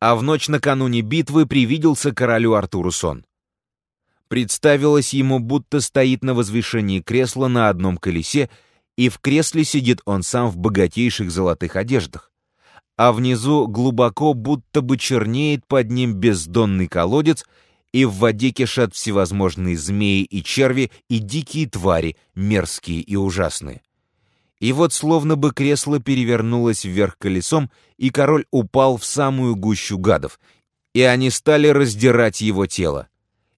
А в ночь накануне битвы привиделся королю Артуру сон. Представилось ему, будто стоит на возвышении кресла на одном колесе, и в кресле сидит он сам в богатейших золотых одеждах. А внизу глубоко будто бы чернеет под ним бездонный колодец, и в воде кишат всевозможные змеи и черви и дикие твари, мерзкие и ужасные. И вот словно бы кресло перевернулось вверх колесом, и король упал в самую гущу гадов, и они стали раздирать его тело.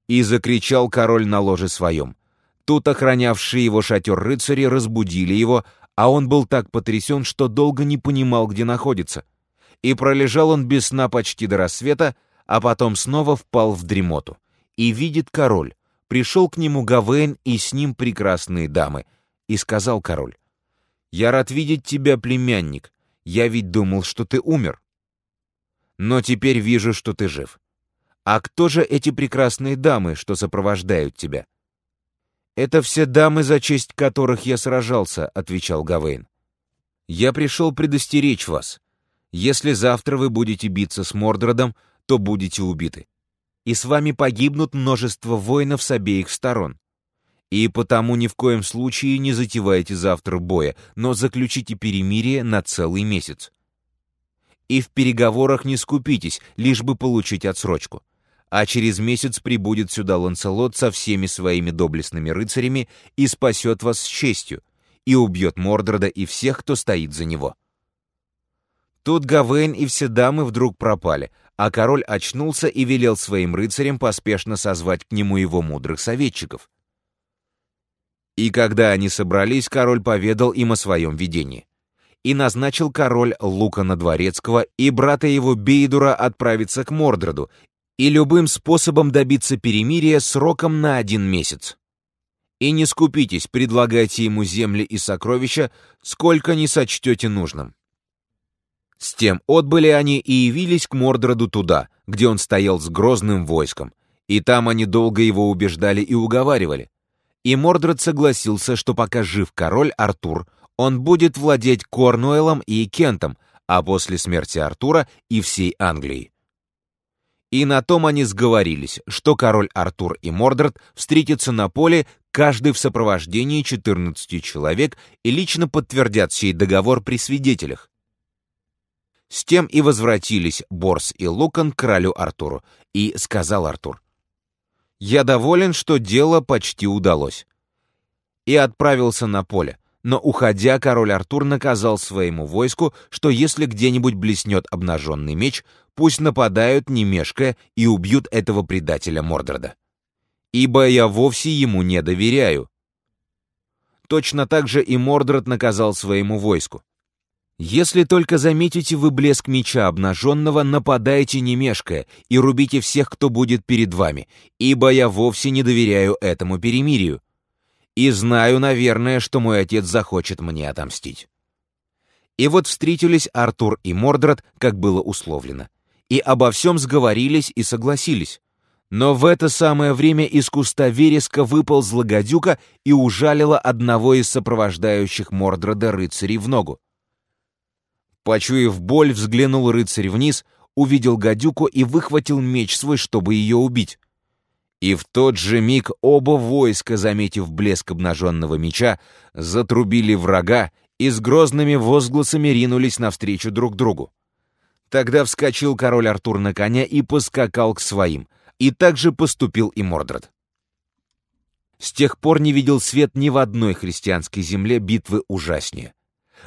И закричал король на ложе своем. Тут охранявшие его шатер рыцари разбудили его, а он был так потрясен, что долго не понимал, где находится. И пролежал он без сна почти до рассвета, а потом снова впал в дремоту. И видит король. Пришел к нему Гавейн и с ним прекрасные дамы. И сказал король, «Я рад видеть тебя, племянник. Я ведь думал, что ты умер. Но теперь вижу, что ты жив. А кто же эти прекрасные дамы, что сопровождают тебя?» «Это все дамы, за честь которых я сражался», — отвечал Гавейн. «Я пришел предостеречь вас. Если завтра вы будете биться с Мордродом, то будете убиты. И с вами погибнут множество воинов с обеих сторон. И потому ни в коем случае не затевайте завтра боя, но заключите перемирие на целый месяц. И в переговорах не скупитесь, лишь бы получить отсрочку. А через месяц прибудет сюда Ланселот со всеми своими доблестными рыцарями и спасет вас с честью, и убьет Мордрода и всех, кто стоит за него. Тут Гавейн и все дамы вдруг пропали, а король очнулся и велел своим рыцарям поспешно созвать к нему его мудрых советчиков. И когда они собрались, король поведал им о своем видении. И назначил король Лукана Дворецкого и брата его Бейдура отправиться к Мордроду и любым способом добиться перемирия сроком на один месяц. И не скупитесь, предлагайте ему земли и сокровища, сколько не сочтете нужным. С тем отбыли они и явились к Мордроду туда, где он стоял с грозным войском, и там они долго его убеждали и уговаривали. И Мордред согласился, что пока жив король Артур, он будет владеть Корнуэлом и Кентом, а после смерти Артура и всей Англией. И на том они сговорились, что король Артур и Мордред встретятся на поле, каждый в сопровождении 14 человек, и лично подтвердят сей договор при свидетелях. С тем и возвратились Борс и Лукан к королю Артуру, и сказал Артур, «Я доволен, что дело почти удалось». И отправился на поле, но, уходя, король Артур наказал своему войску, что если где-нибудь блеснет обнаженный меч, пусть нападают, не мешкая, и убьют этого предателя Мордреда. Ибо я вовсе ему не доверяю. Точно так же и Мордред наказал своему войску. Если только заметите вы блеск меча обнаженного, нападайте не мешкая и рубите всех, кто будет перед вами, ибо я вовсе не доверяю этому перемирию. И знаю, наверное, что мой отец захочет мне отомстить. И вот встретились Артур и Мордред, как было условлено, и обо всем сговорились и согласились. Но в это самое время из куста вереска выползла гадюка и ужалила одного из сопровождающих Мордреда рыцарей в ногу. Почуяв боль, взглянул рыцарь вниз, увидел гадюку и выхватил меч свой, чтобы ее убить. И в тот же миг оба войска, заметив блеск обнаженного меча, затрубили врага и с грозными возгласами ринулись навстречу друг другу. Тогда вскочил король Артур на коня и поскакал к своим, и так же поступил и Мордред. С тех пор не видел свет ни в одной христианской земле битвы ужаснее.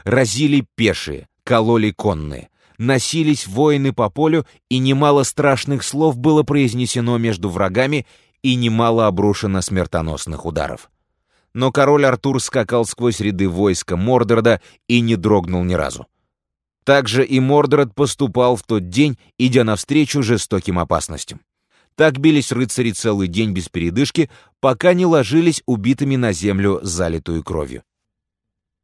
Разили пешие, кололи конные. Носились воины по полю, и немало страшных слов было произнесено между врагами, и немало обрушено смертоносных ударов. Но король Артур скакал сквозь ряды войска Мордорда и не дрогнул ни разу. Также и Мордород поступал в тот день, идя навстречу жестоким опасностям. Так бились рыцари целый день без передышки, пока не ложились убитыми на землю, залитую кровью.